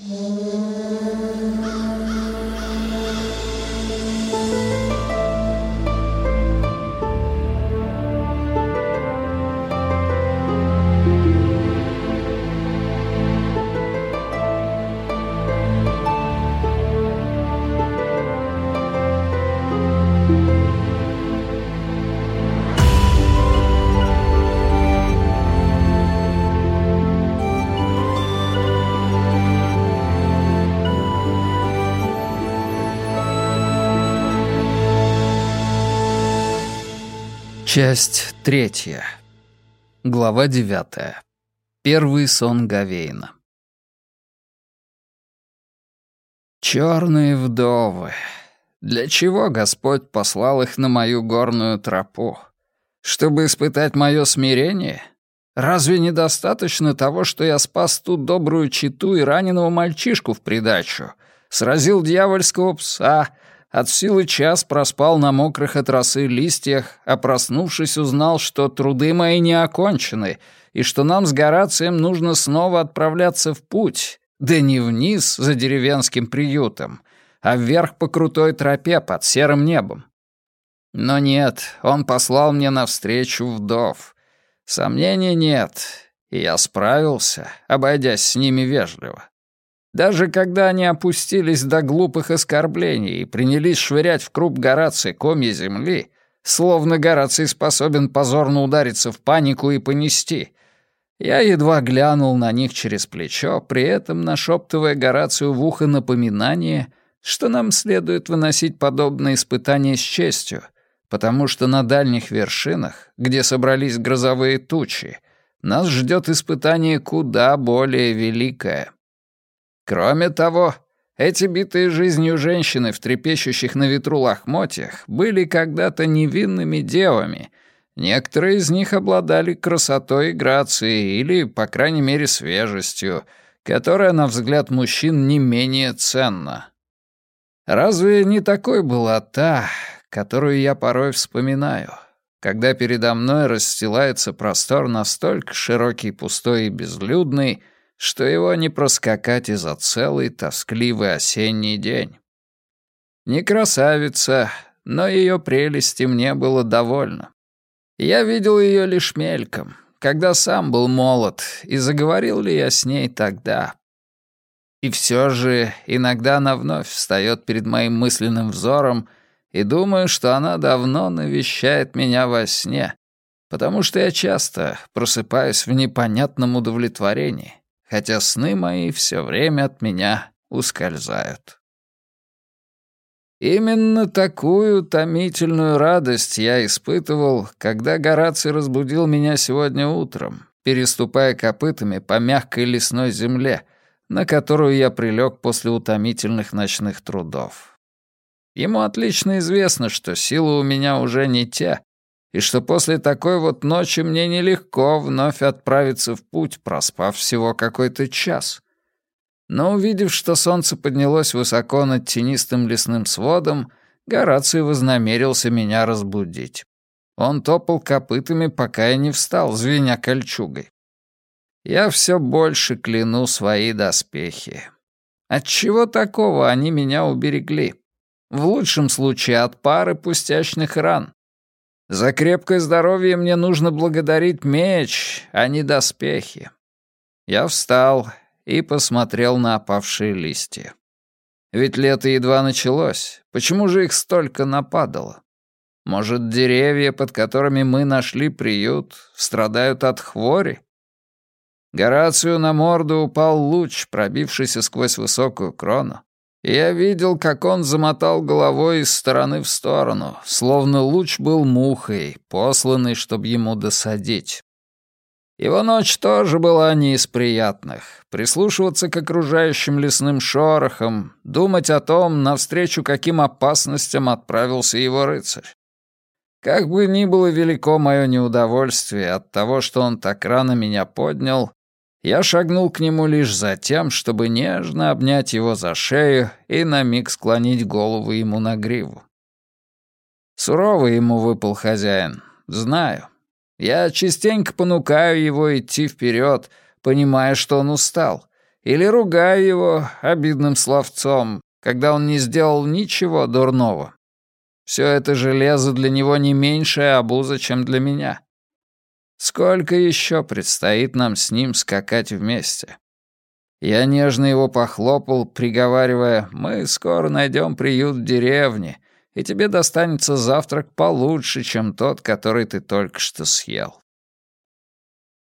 Mm-hmm. Часть третья. Глава девятая. Первый сон Гавейна. Черные вдовы. Для чего Господь послал их на мою горную тропу? Чтобы испытать мое смирение? Разве недостаточно того, что я спас ту добрую читу и раненого мальчишку в придачу, сразил дьявольского пса — от силы час проспал на мокрых от росы листьях, а проснувшись узнал, что труды мои не окончены, и что нам с Горацием нужно снова отправляться в путь, да не вниз за деревенским приютом, а вверх по крутой тропе под серым небом. Но нет, он послал мне навстречу вдов. Сомнений нет, и я справился, обойдясь с ними вежливо. Даже когда они опустились до глупых оскорблений и принялись швырять в круп Горации комья земли, словно Гораций способен позорно удариться в панику и понести, я едва глянул на них через плечо, при этом нашептывая Горацию в ухо напоминание, что нам следует выносить подобные испытания с честью, потому что на дальних вершинах, где собрались грозовые тучи, нас ждет испытание куда более великое. Кроме того, эти битые жизнью женщины в трепещущих на ветру лохмотьях были когда-то невинными девами. Некоторые из них обладали красотой и грацией или, по крайней мере, свежестью, которая, на взгляд мужчин, не менее ценна. Разве не такой была та, которую я порой вспоминаю, когда передо мной расстилается простор настолько широкий, пустой и безлюдный, что его не проскакать и за целый тоскливый осенний день. Не красавица, но ее прелести мне было довольно. Я видел ее лишь мельком, когда сам был молод, и заговорил ли я с ней тогда. И все же иногда она вновь встает перед моим мысленным взором, и думаю, что она давно навещает меня во сне, потому что я часто просыпаюсь в непонятном удовлетворении хотя сны мои все время от меня ускользают. Именно такую томительную радость я испытывал, когда Гораций разбудил меня сегодня утром, переступая копытами по мягкой лесной земле, на которую я прилег после утомительных ночных трудов. Ему отлично известно, что силы у меня уже не те, и что после такой вот ночи мне нелегко вновь отправиться в путь, проспав всего какой-то час. Но увидев, что солнце поднялось высоко над тенистым лесным сводом, Гораций вознамерился меня разбудить. Он топал копытами, пока я не встал, звеня кольчугой. Я все больше кляну свои доспехи. Отчего такого они меня уберегли? В лучшем случае от пары пустячных ран. За крепкое здоровье мне нужно благодарить меч, а не доспехи. Я встал и посмотрел на опавшие листья. Ведь лето едва началось. Почему же их столько нападало? Может, деревья, под которыми мы нашли приют, страдают от хвори? Горацию на морду упал луч, пробившийся сквозь высокую крону. Я видел, как он замотал головой из стороны в сторону, словно луч был мухой, посланный, чтобы ему досадить. Его ночь тоже была не из приятных. Прислушиваться к окружающим лесным шорохам, думать о том, навстречу каким опасностям отправился его рыцарь. Как бы ни было велико мое неудовольствие от того, что он так рано меня поднял, я шагнул к нему лишь за тем, чтобы нежно обнять его за шею и на миг склонить голову ему на гриву. Суровый ему выпал хозяин, знаю. Я частенько понукаю его идти вперед, понимая, что он устал, Или ругаю его обидным словцом, когда он не сделал ничего дурного. Все это железо для него не меньшая обуза, чем для меня. Сколько еще предстоит нам с ним скакать вместе? Я нежно его похлопал, приговаривая, «Мы скоро найдем приют в деревне, и тебе достанется завтрак получше, чем тот, который ты только что съел».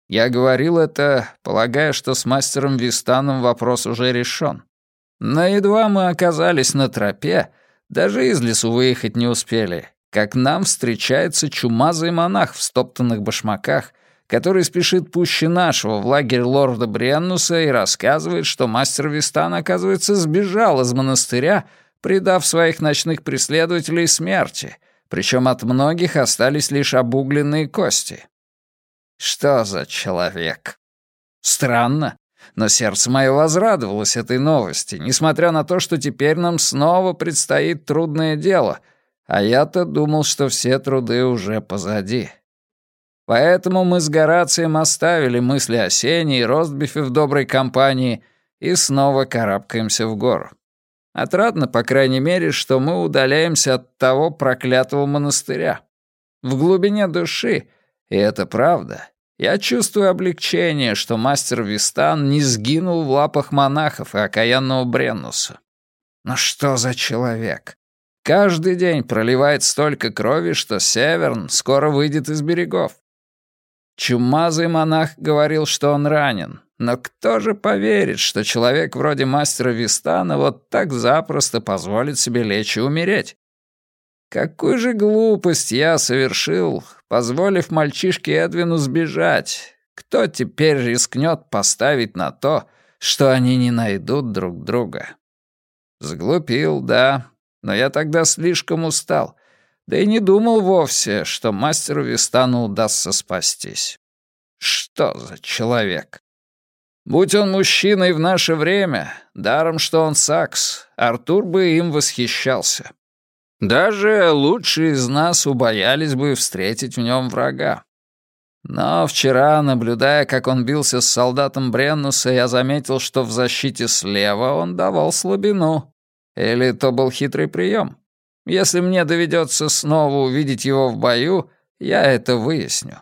Я говорил это, полагая, что с мастером Вистаном вопрос уже решен. Но едва мы оказались на тропе, даже из лесу выехать не успели, как нам встречается чумазый монах в стоптанных башмаках, который спешит пуще нашего в лагерь лорда Бреннуса и рассказывает, что мастер Вистан, оказывается, сбежал из монастыря, предав своих ночных преследователей смерти, причем от многих остались лишь обугленные кости. Что за человек? Странно, но сердце мое возрадовалось этой новости, несмотря на то, что теперь нам снова предстоит трудное дело, а я-то думал, что все труды уже позади. Поэтому мы с Горацием оставили мысли о Сене и Ростбифе в доброй компании и снова карабкаемся в гору. Отрадно, по крайней мере, что мы удаляемся от того проклятого монастыря. В глубине души, и это правда, я чувствую облегчение, что мастер Вистан не сгинул в лапах монахов и окаянного Бреннуса. Но что за человек? Каждый день проливает столько крови, что Северн скоро выйдет из берегов. Чумазый монах говорил, что он ранен. Но кто же поверит, что человек вроде мастера Вистана вот так запросто позволит себе лечь и умереть? Какую же глупость я совершил, позволив мальчишке Эдвину сбежать? Кто теперь рискнет поставить на то, что они не найдут друг друга? Сглупил, да, но я тогда слишком устал, да и не думал вовсе, что мастеру Вистану удастся спастись. Что за человек? Будь он мужчиной в наше время, даром что он сакс, Артур бы им восхищался. Даже лучшие из нас убоялись бы встретить в нем врага. Но вчера, наблюдая, как он бился с солдатом Бреннуса, я заметил, что в защите слева он давал слабину. Или то был хитрый прием. Если мне доведется снова увидеть его в бою, я это выясню.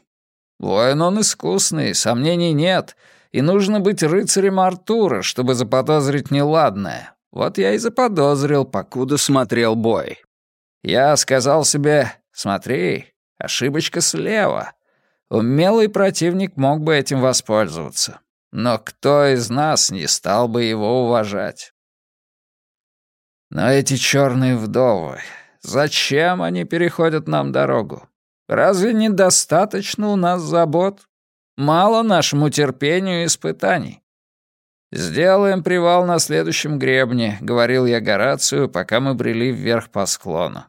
Воин он искусный, сомнений нет, и нужно быть рыцарем Артура, чтобы заподозрить неладное. Вот я и заподозрил, покуда смотрел бой. Я сказал себе, смотри, ошибочка слева. Умелый противник мог бы этим воспользоваться. Но кто из нас не стал бы его уважать? Но эти черные вдовы, зачем они переходят нам дорогу? Разве недостаточно у нас забот? Мало нашему терпению испытаний. «Сделаем привал на следующем гребне», — говорил я Горацию, пока мы брели вверх по склону.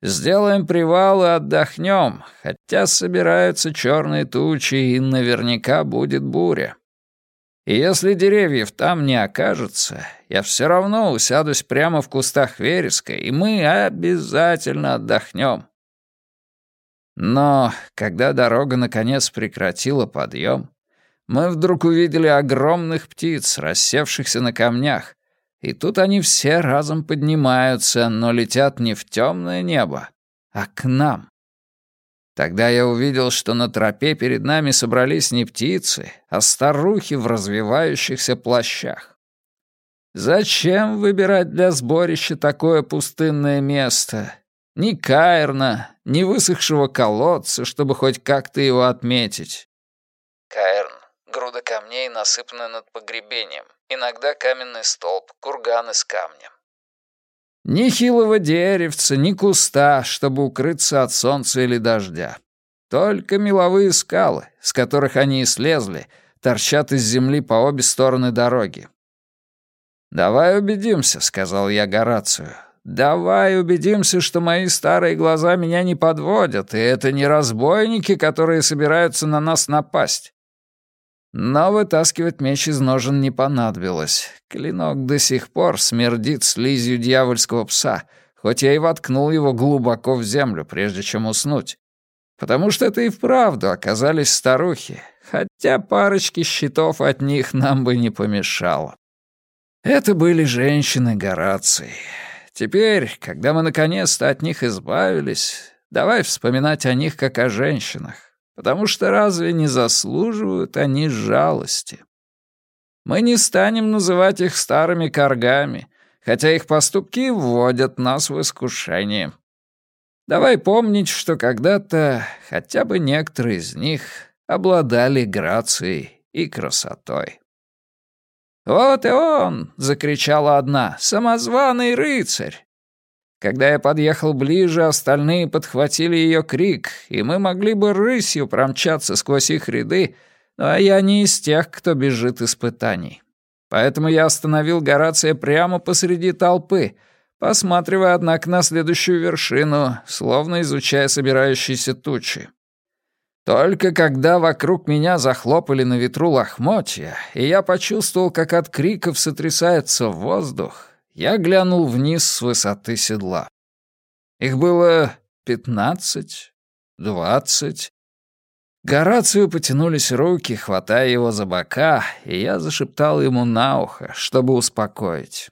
«Сделаем привал и отдохнем, хотя собираются черные тучи, и наверняка будет буря. И если деревьев там не окажется, я все равно усядусь прямо в кустах вереска, и мы обязательно отдохнем. Но когда дорога наконец прекратила подъем, мы вдруг увидели огромных птиц, рассевшихся на камнях, и тут они все разом поднимаются, но летят не в темное небо, а к нам. Тогда я увидел, что на тропе перед нами собрались не птицы, а старухи в развивающихся плащах. Зачем выбирать для сборища такое пустынное место? Ни Каирна, ни высохшего колодца, чтобы хоть как-то его отметить. Каирн — груда камней, насыпанная над погребением. Иногда каменный столб, курган из камня. Ни хилого деревца, ни куста, чтобы укрыться от солнца или дождя. Только меловые скалы, с которых они и слезли, торчат из земли по обе стороны дороги. «Давай убедимся», — сказал я Горацию. «Давай убедимся, что мои старые глаза меня не подводят, и это не разбойники, которые собираются на нас напасть. Но вытаскивать меч из ножен не понадобилось. Клинок до сих пор смердит слизью дьявольского пса, хоть я и воткнул его глубоко в землю, прежде чем уснуть. Потому что это и вправду оказались старухи, хотя парочки щитов от них нам бы не помешало. Это были женщины Горации. Теперь, когда мы наконец-то от них избавились, давай вспоминать о них как о женщинах, потому что разве не заслуживают они жалости? Мы не станем называть их старыми коргами, хотя их поступки вводят нас в искушение. Давай помнить, что когда-то хотя бы некоторые из них обладали грацией и красотой. «Вот и он!» — закричала одна. «Самозваный рыцарь!» Когда я подъехал ближе, остальные подхватили ее крик, и мы могли бы рысью промчаться сквозь их ряды, но я не из тех, кто бежит испытаний. Поэтому я остановил Горация прямо посреди толпы, посматривая, однако, на следующую вершину, словно изучая собирающиеся тучи. Только когда вокруг меня захлопали на ветру лохмотья, и я почувствовал, как от криков сотрясается воздух, я глянул вниз с высоты седла. Их было пятнадцать, двадцать. Горацию потянулись руки, хватая его за бока, и я зашептал ему на ухо, чтобы успокоить.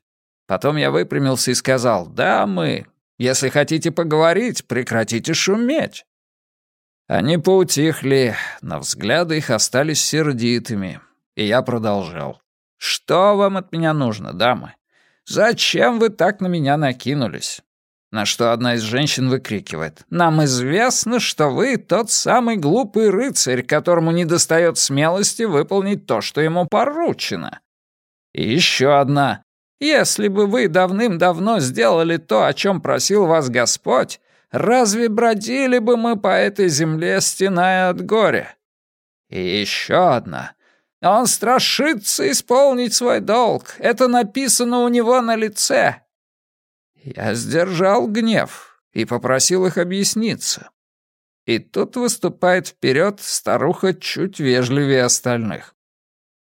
Потом я выпрямился и сказал, «Да, мы. Если хотите поговорить, прекратите шуметь». Они поутихли, но взгляды их остались сердитыми, и я продолжал. «Что вам от меня нужно, дамы? Зачем вы так на меня накинулись?» На что одна из женщин выкрикивает. «Нам известно, что вы тот самый глупый рыцарь, которому недостает смелости выполнить то, что ему поручено». И еще одна. «Если бы вы давным-давно сделали то, о чем просил вас Господь, Разве бродили бы мы по этой земле, стеная от горя? И еще одна. Он страшится исполнить свой долг. Это написано у него на лице. Я сдержал гнев и попросил их объясниться. И тут выступает вперед старуха чуть вежливее остальных.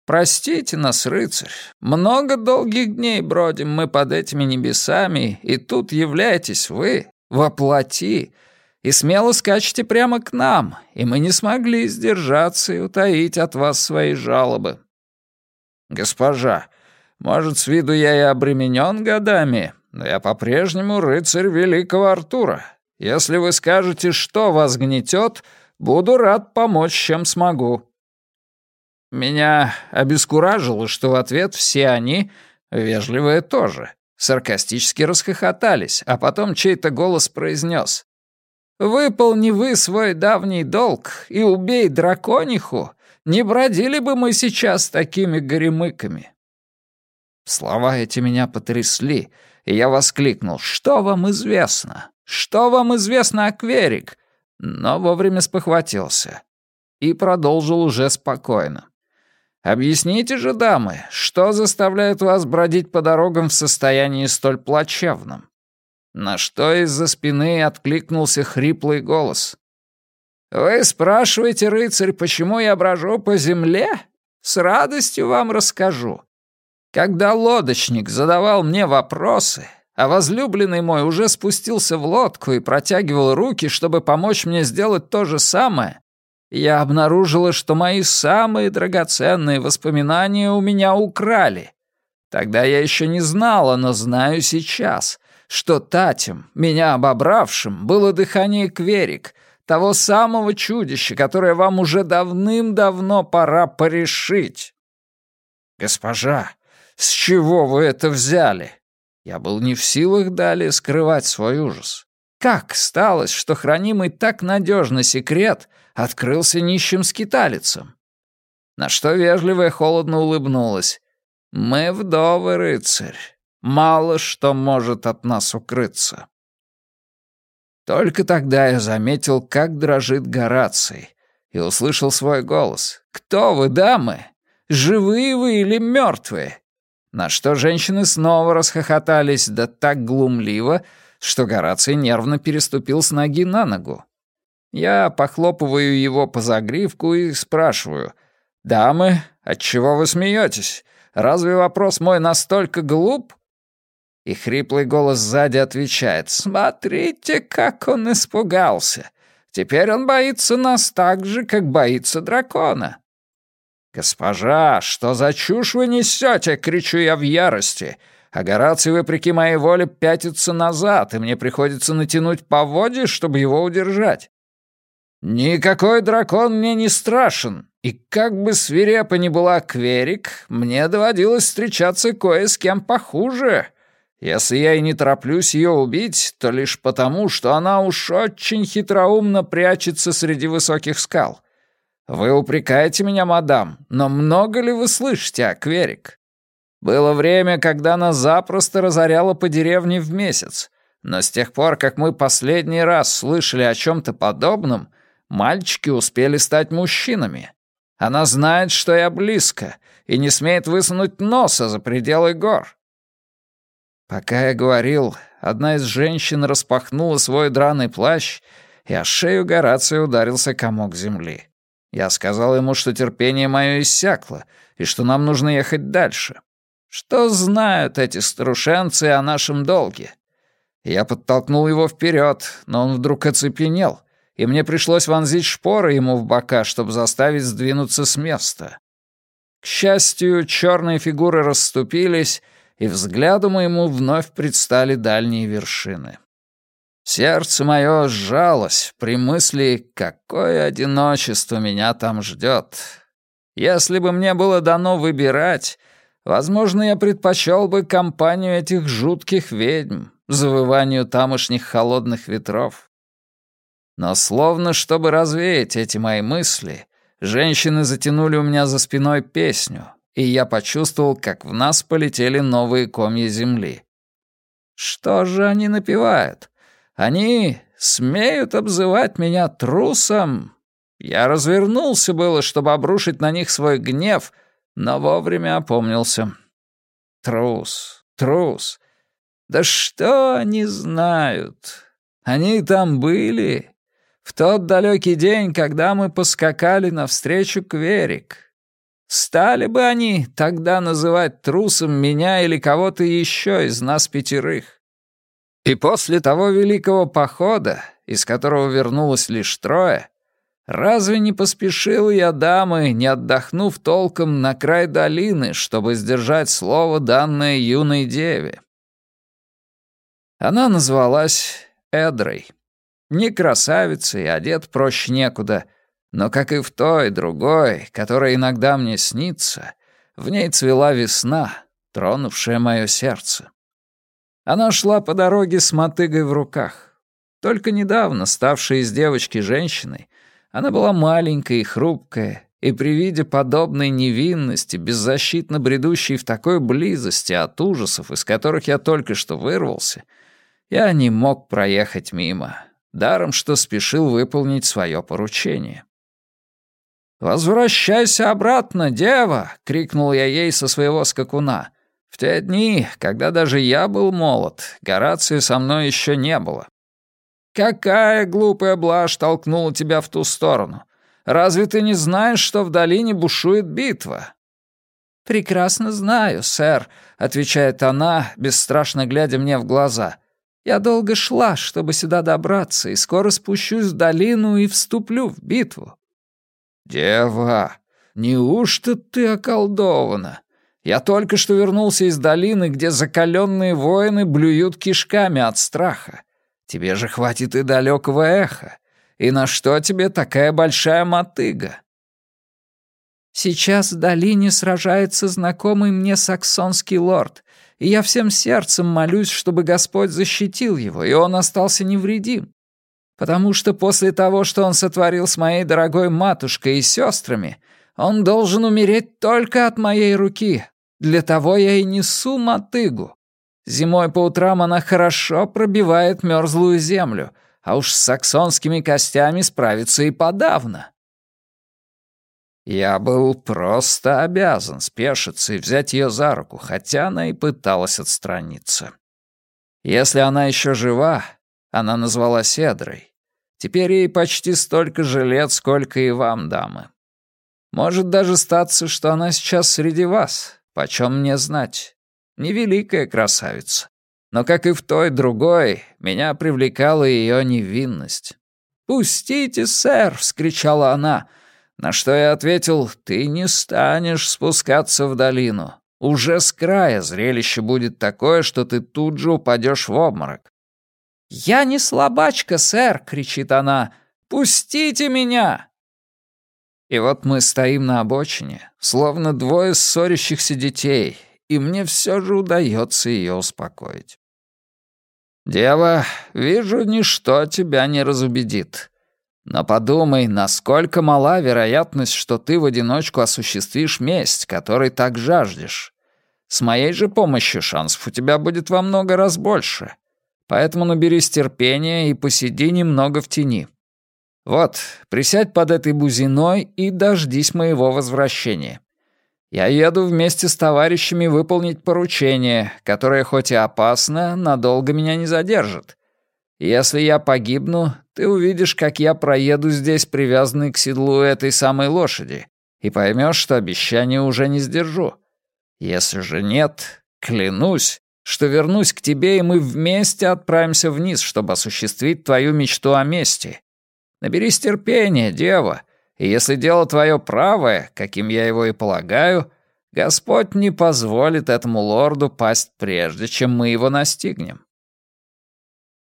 «Простите нас, рыцарь, много долгих дней бродим мы под этими небесами, и тут являетесь вы, воплоти, и смело скачете прямо к нам, и мы не смогли сдержаться и утаить от вас свои жалобы. Госпожа, может, с виду я и обременен годами, но я по-прежнему рыцарь великого Артура. Если вы скажете, что вас гнетет, буду рад помочь, чем смогу». Меня обескуражило, что в ответ все они, вежливые тоже, Саркастически расхохотались, а потом чей-то голос произнес. «Выполни вы свой давний долг и убей дракониху, не бродили бы мы сейчас такими горемыками». Слова эти меня потрясли, и я воскликнул «Что вам известно? Что вам известно о Кверик?» Но вовремя спохватился и продолжил уже спокойно. Объясните же, дамы, что заставляет вас бродить по дорогам в состоянии столь плачевном?» На что из-за спины откликнулся хриплый голос. «Вы спрашиваете, рыцарь, почему я брожу по земле? С радостью вам расскажу. Когда лодочник задавал мне вопросы, а возлюбленный мой уже спустился в лодку и протягивал руки, чтобы помочь мне сделать то же самое, я обнаружила, что мои самые драгоценные воспоминания у меня украли. Тогда я еще не знала, но знаю сейчас, что Татем, меня обобравшим, было дыхание Кверик, того самого чудища, которое вам уже давным-давно пора порешить. Госпожа, с чего вы это взяли? Я был не в силах далее скрывать свой ужас. Как сталось, что хранимый так надежно секрет — открылся нищим скиталицам. На что вежливая холодно улыбнулась. «Мы вдовы, рыцарь. Мало что может от нас укрыться». Только тогда я заметил, как дрожит Гораций, и услышал свой голос. «Кто вы, дамы? Живые вы или мертвые?» На что женщины снова расхохотались, да так глумливо, что Гораций нервно переступил с ноги на ногу. Я похлопываю его по загривку и спрашиваю. «Дамы, отчего вы смеетесь? Разве вопрос мой настолько глуп?» И хриплый голос сзади отвечает. «Смотрите, как он испугался. Теперь он боится нас так же, как боится дракона». «Госпожа, что за чушь вы несете?» — кричу я в ярости. А Гораций, вопреки моей воле, пятится назад, и мне приходится натянуть поводья, чтобы его удержать. Никакой дракон мне не страшен, и как бы свирепо ни была Кверик, мне доводилось встречаться кое с кем похуже. Если я и не тороплюсь ее убить, то лишь потому, что она уж очень хитроумно прячется среди высоких скал. Вы упрекаете меня, мадам, но много ли вы слышите о Кверик? Было время, когда она запросто разоряла по деревне в месяц, но с тех пор, как мы последний раз слышали о чем-то подобном, мальчики успели стать мужчинами. Она знает, что я близко, и не смеет высунуть носа за пределы гор. Пока я говорил, одна из женщин распахнула свой драный плащ, и о шею Горация ударился комок земли. Я сказал ему, что терпение мое иссякло, и что нам нужно ехать дальше. Что знают эти старушенцы о нашем долге? Я подтолкнул его вперед, но он вдруг оцепенел, и мне пришлось вонзить шпоры ему в бока, чтобы заставить сдвинуться с места. К счастью, черные фигуры расступились, и взгляду моему вновь предстали дальние вершины. Сердце мое сжалось при мысли, какое одиночество меня там ждет. Если бы мне было дано выбирать, возможно, я предпочел бы компанию этих жутких ведьм, завыванию тамошних холодных ветров. Но словно чтобы развеять эти мои мысли, женщины затянули у меня за спиной песню, и я почувствовал, как в нас полетели новые комья земли. Что же они напевают? Они смеют обзывать меня трусом? Я развернулся было, чтобы обрушить на них свой гнев, но вовремя опомнился. Трус, трус. Да что они знают? Они там были, в тот далекий день, когда мы поскакали навстречу Кверик. Стали бы они тогда называть трусом меня или кого-то еще из нас пятерых. И после того великого похода, из которого вернулось лишь трое, разве не поспешил я, дамы, не отдохнув толком на край долины, чтобы сдержать слово, данное юной деве? Она назвалась Эдрой. Не красавица и одет проще некуда, но, как и в той, другой, которая иногда мне снится, в ней цвела весна, тронувшая мое сердце. Она шла по дороге с мотыгой в руках. Только недавно, ставшая из девочки женщиной, она была маленькая и хрупкая, и при виде подобной невинности, беззащитно бредущей в такой близости от ужасов, из которых я только что вырвался, я не мог проехать мимо даром что спешил выполнить свое поручение. «Возвращайся обратно, дева!» — крикнул я ей со своего скакуна. В те дни, когда даже я был молод, Горации со мной еще не было. «Какая глупая блажь толкнула тебя в ту сторону? Разве ты не знаешь, что в долине бушует битва?» «Прекрасно знаю, сэр», — отвечает она, бесстрашно глядя мне в глаза. Я долго шла, чтобы сюда добраться, и скоро спущусь в долину и вступлю в битву». «Дева, неужто ты околдована? Я только что вернулся из долины, где закаленные воины блюют кишками от страха. Тебе же хватит и далекого эха. И на что тебе такая большая мотыга?» «Сейчас в долине сражается знакомый мне саксонский лорд, и я всем сердцем молюсь, чтобы Господь защитил его, и он остался невредим. Потому что после того, что он сотворил с моей дорогой матушкой и сестрами, он должен умереть только от моей руки. Для того я и несу мотыгу. Зимой по утрам она хорошо пробивает мерзлую землю, а уж с саксонскими костями справится и подавно. Я был просто обязан спешиться и взять ее за руку, хотя она и пыталась отстраниться. Если она еще жива, она назвала Седрой. Теперь ей почти столько же лет, сколько и вам, дамы. Может даже статься, что она сейчас среди вас, почем мне знать. Невеликая красавица. Но, как и в той другой, меня привлекала ее невинность. «Пустите, сэр!» — вскричала она. На что я ответил, ты не станешь спускаться в долину. Уже с края зрелище будет такое, что ты тут же упадешь в обморок. «Я не слабачка, сэр!» — кричит она. «Пустите меня!» И вот мы стоим на обочине, словно двое ссорящихся детей, и мне все же удается ее успокоить. «Дева, вижу, ничто тебя не разубедит. Но подумай, насколько мала вероятность, что ты в одиночку осуществишь месть, которой так жаждешь. С моей же помощью шансов у тебя будет во много раз больше. Поэтому наберись терпения и посиди немного в тени. Вот, присядь под этой бузиной и дождись моего возвращения. Я еду вместе с товарищами выполнить поручение, которое хоть и опасно, надолго меня не задержит. Если я погибну, ты увидишь, как я проеду здесь, привязанный к седлу этой самой лошади, и поймешь, что обещание уже не сдержу. Если же нет, клянусь, что вернусь к тебе, и мы вместе отправимся вниз, чтобы осуществить твою мечту о мести. Наберись терпения, дева, и если дело твое правое, каким я его и полагаю, Господь не позволит этому лорду пасть прежде, чем мы его настигнем.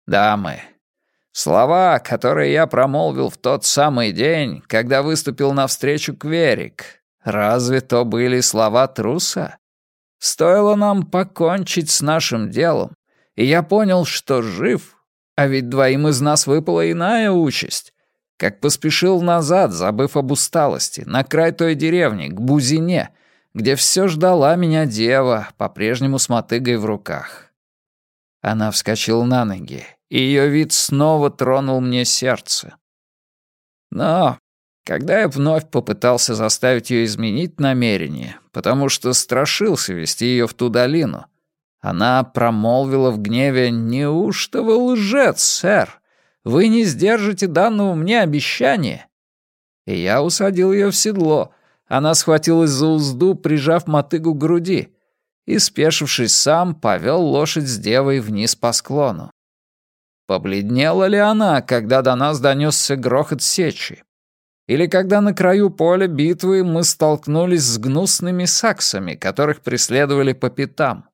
Дамы, слова, которые я промолвил в тот самый день, когда выступил навстречу Кверик, разве то были слова труса? Стоило нам покончить с нашим делом, и я понял, что жив, а ведь двоим из нас выпала иная участь. Как поспешил назад, забыв об усталости, на край той деревни, к Бузине, где все ждала меня дева, по-прежнему с мотыгой в руках. Она вскочила на ноги, и ее вид снова тронул мне сердце. Но когда я вновь попытался заставить ее изменить намерение, потому что страшился вести ее в ту долину, она промолвила в гневе «Неужто вы лжец, сэр? Вы не сдержите данного мне обещания?» И я усадил ее в седло. Она схватилась за узду, прижав мотыгу к груди, и, спешившись сам, повел лошадь с девой вниз по склону. Побледнела ли она, когда до нас донесся грохот сечи? Или когда на краю поля битвы мы столкнулись с гнусными саксами, которых преследовали по пятам?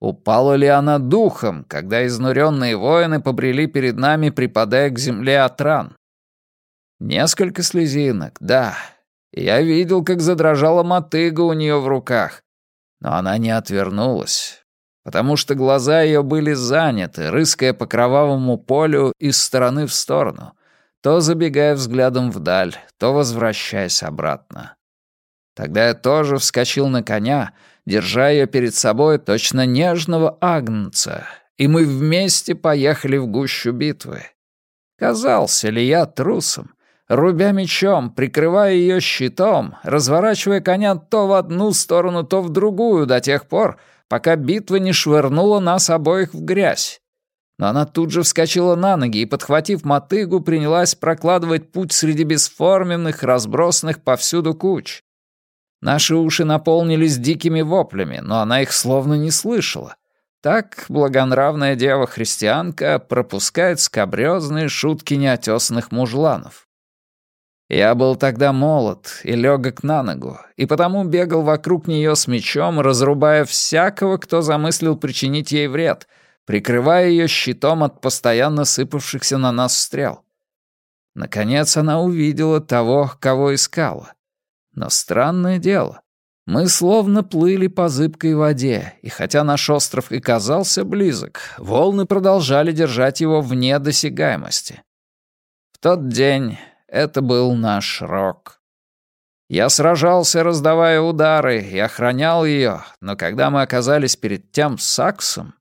Упала ли она духом, когда изнуренные воины побрели перед нами, припадая к земле от ран? Несколько слезинок, да. Я видел, как задрожала мотыга у нее в руках. Но она не отвернулась, потому что глаза ее были заняты, рыская по кровавому полю из стороны в сторону — то забегая взглядом вдаль, то возвращаясь обратно. Тогда я тоже вскочил на коня, держа ее перед собой точно нежного агнца, и мы вместе поехали в гущу битвы. Казался ли я трусом, рубя мечом, прикрывая ее щитом, разворачивая коня то в одну сторону, то в другую до тех пор, пока битва не швырнула нас обоих в грязь. Но она тут же вскочила на ноги и, подхватив мотыгу, принялась прокладывать путь среди бесформенных, разбросанных повсюду куч. Наши уши наполнились дикими воплями, но она их словно не слышала. Так благонравная дева-христианка пропускает скобрёзные шутки неотесанных мужланов. Я был тогда молод и легок на ногу, и потому бегал вокруг нее с мечом, разрубая всякого, кто замыслил причинить ей вред — прикрывая ее щитом от постоянно сыпавшихся на нас стрел. Наконец она увидела того, кого искала. Но странное дело, мы словно плыли по зыбкой воде, и хотя наш остров и казался близок, волны продолжали держать его вне досягаемости. В тот день это был наш рок. Я сражался, раздавая удары, и охранял ее, но когда мы оказались перед тем саксом,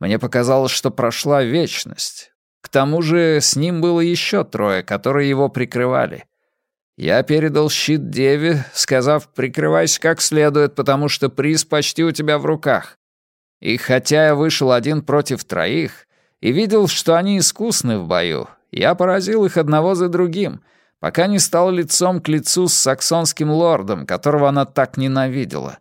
мне показалось, что прошла вечность. К тому же с ним было еще трое, которые его прикрывали. Я передал щит Деве, сказав, прикрывайся как следует, потому что приз почти у тебя в руках. И хотя я вышел один против троих и видел, что они искусны в бою, я поразил их одного за другим, пока не стал лицом к лицу с саксонским лордом, которого она так ненавидела.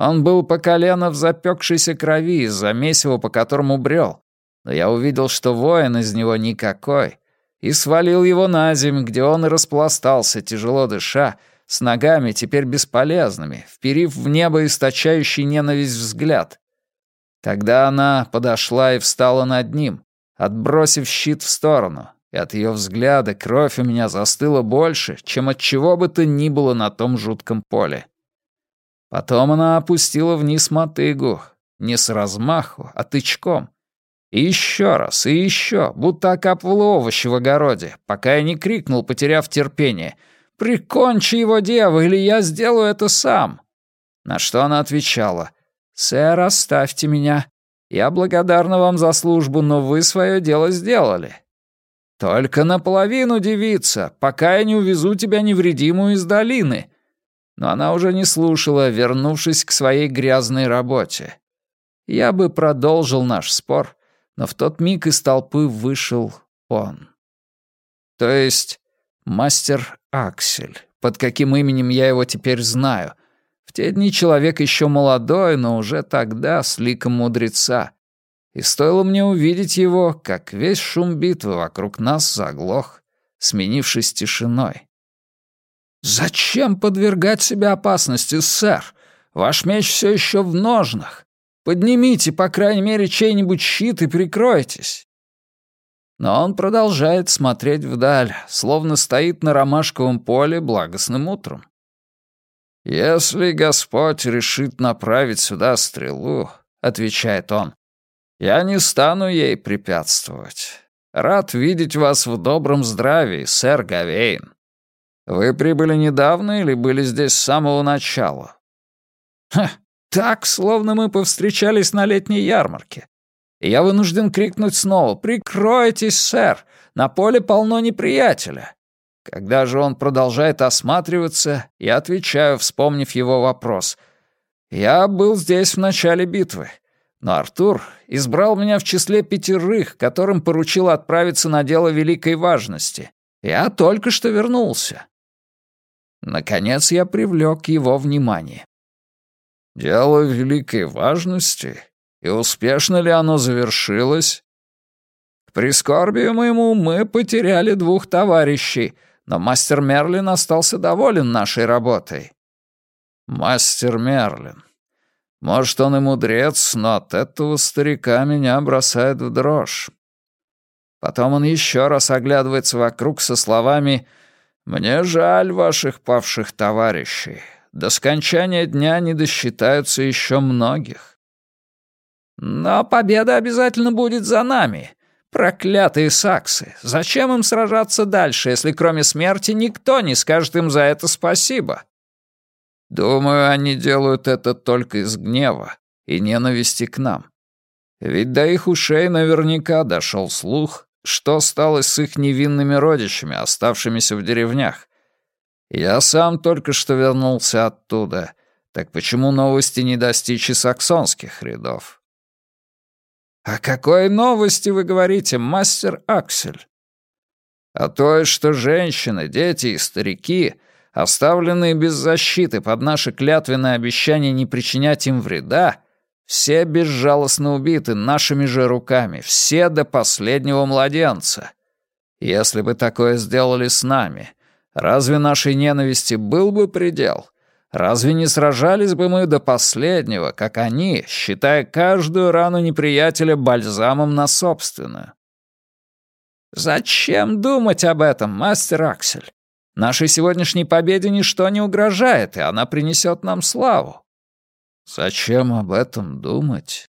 Он был по колено в запекшейся крови из-за месива, по которому брел. Но я увидел, что воин из него никакой. и свалил его на землю, где он и распластался, тяжело дыша, с ногами теперь бесполезными, вперив в небо источающий ненависть взгляд. Тогда она подошла и встала над ним, отбросив щит в сторону, и от ее взгляда кровь у меня застыла больше, чем от чего бы то ни было на том жутком поле. Потом она опустила вниз мотыгу, не с размаху, а тычком. И еще раз, и еще, будто окапывала овощи в огороде, пока я не крикнул, потеряв терпение. «Прикончи его, дева, или я сделаю это сам!» На что она отвечала. «Сэр, оставьте меня. Я благодарна вам за службу, но вы свое дело сделали. Только наполовину, девица, пока я не увезу тебя невредимую из долины». Но она уже не слушала, вернувшись к своей грязной работе. Я бы продолжил наш спор, но в тот миг из толпы вышел он. То есть мастер Аксель, под каким именем я его теперь знаю. В те дни человек еще молодой, но уже тогда с ликом мудреца. И стоило мне увидеть его, как весь шум битвы вокруг нас заглох, сменившись тишиной. «Зачем подвергать себя опасности, сэр? Ваш меч все еще в ножнах. Поднимите, по крайней мере, чей-нибудь щит и прикройтесь». Но он продолжает смотреть вдаль, словно стоит на ромашковом поле благостным утром. «Если Господь решит направить сюда стрелу», — отвечает он, — «я не стану ей препятствовать. Рад видеть вас в добром здравии, сэр Гавейн. Вы прибыли недавно или были здесь с самого начала?» «Ха, так, словно мы повстречались на летней ярмарке. я вынужден крикнуть снова «Прикройтесь, сэр! На поле полно неприятеля!» Когда же он продолжает осматриваться, я отвечаю, вспомнив его вопрос. «Я был здесь в начале битвы, но Артур избрал меня в числе пятерых, которым поручил отправиться на дело великой важности. Я только что вернулся». Наконец я привлек его внимание. Дело великой важности? И успешно ли оно завершилось? К прискорбию моему мы потеряли двух товарищей, но мастер Мерлин остался доволен нашей работой. Мастер Мерлин. Может, он и мудрец, но от этого старика меня бросает в дрожь. Потом он еще раз оглядывается вокруг со словами «Мне жаль ваших павших товарищей. До скончания дня не досчитаются еще многих. Но победа обязательно будет за нами. Проклятые саксы. Зачем им сражаться дальше, если кроме смерти никто не скажет им за это спасибо? Думаю, они делают это только из гнева и ненависти к нам. Ведь до их ушей наверняка дошел слух, что стало с их невинными родичами, оставшимися в деревнях. Я сам только что вернулся оттуда. Так почему новости не достичь и саксонских рядов? «О какой новости вы говорите, мастер Аксель?» «О той, что женщины, дети и старики, оставленные без защиты под наше клятвенное обещание не причинять им вреда, все безжалостно убиты нашими же руками, все до последнего младенца. Если бы такое сделали с нами, Разве нашей ненависти был бы предел? Разве не сражались бы мы до последнего, как они, считая каждую рану неприятеля бальзамом на собственную? Зачем думать об этом, мастер Аксель? Нашей сегодняшней победе ничто не угрожает, и она принесет нам славу. Зачем об этом думать?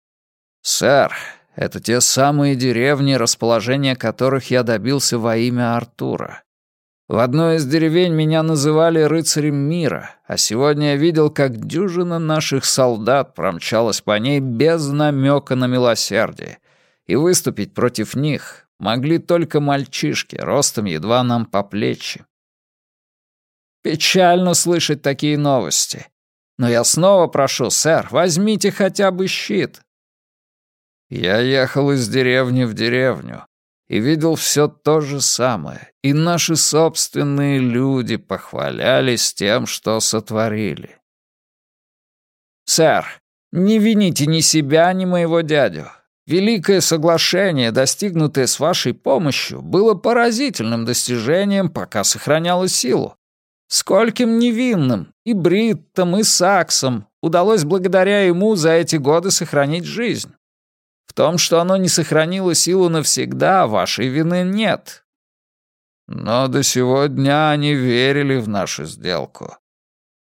Сэр, это те самые деревни, расположения которых я добился во имя Артура. В одной из деревень меня называли рыцарем мира, а сегодня я видел, как дюжина наших солдат промчалась по ней без намека на милосердие, и выступить против них могли только мальчишки, ростом едва нам по плечи. Печально слышать такие новости. Но я снова прошу, сэр, возьмите хотя бы щит. Я ехал из деревни в деревню, и видел все то же самое, и наши собственные люди похвалялись тем, что сотворили. «Сэр, не вините ни себя, ни моего дядю. Великое соглашение, достигнутое с вашей помощью, было поразительным достижением, пока сохраняло силу. Скольким невинным, и Бриттам, и Саксам удалось благодаря ему за эти годы сохранить жизнь. В том, что оно не сохранило силу навсегда, вашей вины нет. Но до сего дня они верили в нашу сделку.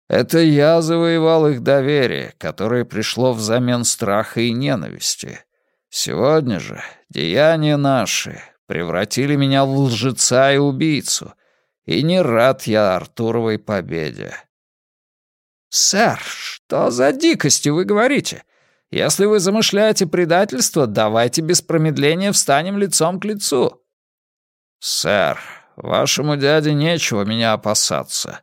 Это я завоевал их доверие, которое пришло взамен страха и ненависти. Сегодня же деяния наши превратили меня в лжеца и убийцу, и не рад я Артуровой победе. «Сэр, что за дикости вы говорите? Если вы замышляете предательство, давайте без промедления встанем лицом к лицу». «Сэр, вашему дяде нечего меня опасаться.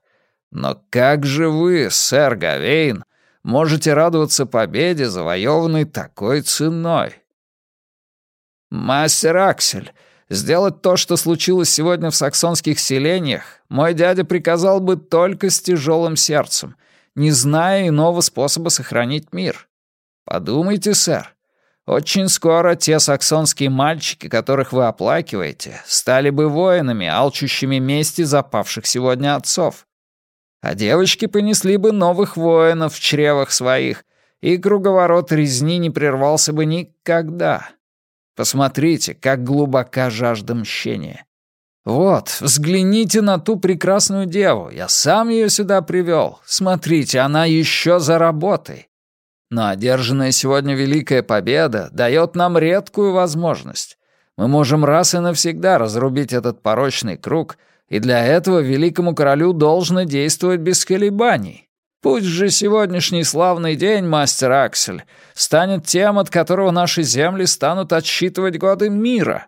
Но как же вы, сэр Гавейн, можете радоваться победе, завоеванной такой ценой?» «Мастер Аксель, сделать то, что случилось сегодня в саксонских селениях, мой дядя приказал бы только с тяжелым сердцем, не зная иного способа сохранить мир. Подумайте, сэр, очень скоро те саксонские мальчики, которых вы оплакиваете, стали бы воинами, алчущими мести запавших сегодня отцов. А девочки понесли бы новых воинов в чревах своих, и круговорот резни не прервался бы никогда. Посмотрите, как глубока жажда мщения. Вот, взгляните на ту прекрасную деву. Я сам ее сюда привел. Смотрите, она еще за работой. Но одержанная сегодня Великая Победа дает нам редкую возможность. Мы можем раз и навсегда разрубить этот порочный круг, и для этого великому королю должно действовать без колебаний. Пусть же сегодняшний славный день, мастер Аксель, станет тем, от которого наши земли станут отсчитывать годы мира».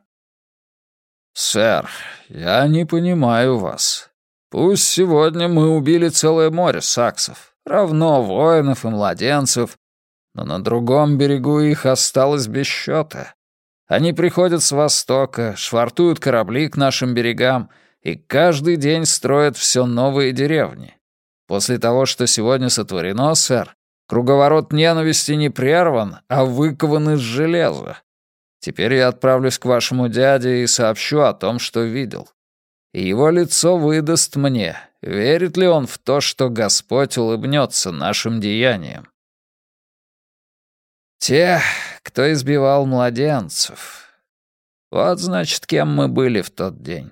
«Сэр, я не понимаю вас. Пусть сегодня мы убили целое море саксов, равно воинов и младенцев, но на другом берегу их осталось без счета. Они приходят с востока, швартуют корабли к нашим берегам и каждый день строят все новые деревни. После того, что сегодня сотворено, сэр, круговорот ненависти не прерван, а выкован из железа. Теперь я отправлюсь к вашему дяде и сообщу о том, что видел. И его лицо выдаст мне, верит ли он в то, что Господь улыбнется нашим деяниям. Те, кто избивал младенцев. Вот, значит, кем мы были в тот день.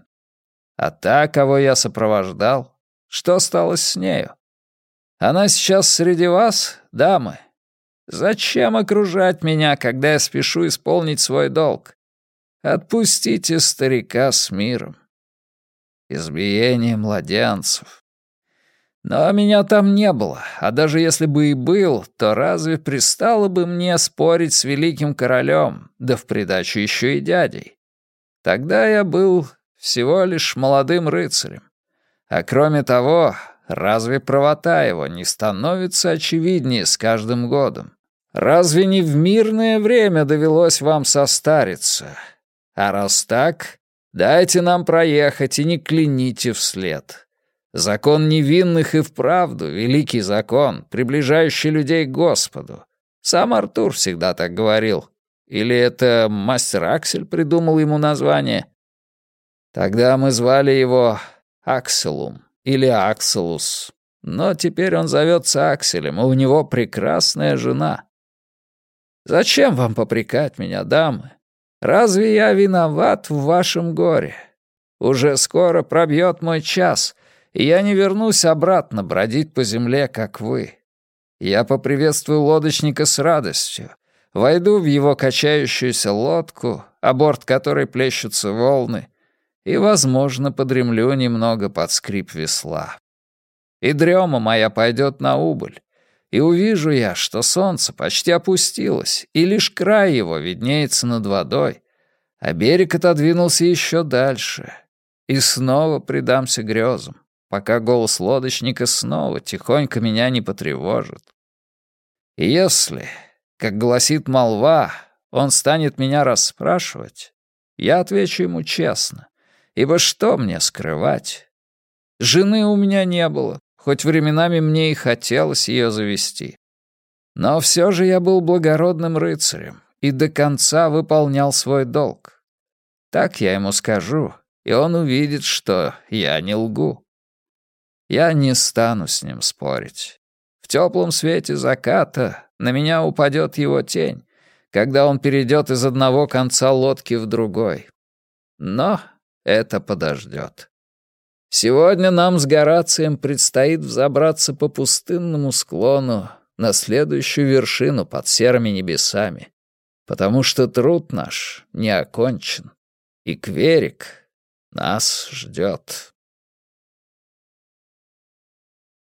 А та, кого я сопровождал, что стало с нею? Она сейчас среди вас, дамы? Зачем окружать меня, когда я спешу исполнить свой долг? Отпустите старика с миром. Избиение младенцев. Но меня там не было, а даже если бы и был, то разве пристало бы мне спорить с великим королем, да в придачу еще и дядей? Тогда я был всего лишь молодым рыцарем. А кроме того, разве правота его не становится очевиднее с каждым годом? Разве не в мирное время довелось вам состариться? А раз так, дайте нам проехать и не кляните вслед. Закон невинных и вправду великий закон, приближающий людей к Господу. Сам Артур всегда так говорил. Или это мастер Аксель придумал ему название? Тогда мы звали его Акселум или Акселус. Но теперь он зовется Акселем, и у него прекрасная жена. Зачем вам попрекать меня, дамы? Разве я виноват в вашем горе? Уже скоро пробьет мой час, и я не вернусь обратно бродить по земле, как вы. Я поприветствую лодочника с радостью, войду в его качающуюся лодку, о борт которой плещутся волны, и, возможно, подремлю немного под скрип весла. И дрема моя пойдет на убыль, и увижу я, что солнце почти опустилось, и лишь край его виднеется над водой, а берег отодвинулся еще дальше, и снова предамся грезам, пока голос лодочника снова тихонько меня не потревожит. И если, как гласит молва, он станет меня расспрашивать, я отвечу ему честно ибо что мне скрывать? Жены у меня не было, хоть временами мне и хотелось ее завести. Но все же я был благородным рыцарем, и до конца выполнял свой долг. Так я ему скажу, и он увидит, что я не лгу. Я не стану с ним спорить. В теплом свете заката на меня упадет его тень, когда он перейдет из одного конца лодки в другой. Но это подождет. Сегодня нам с Горацием предстоит взобраться по пустынному склону на следующую вершину под серыми небесами, потому что труд наш не окончен, и Кверик нас ждет.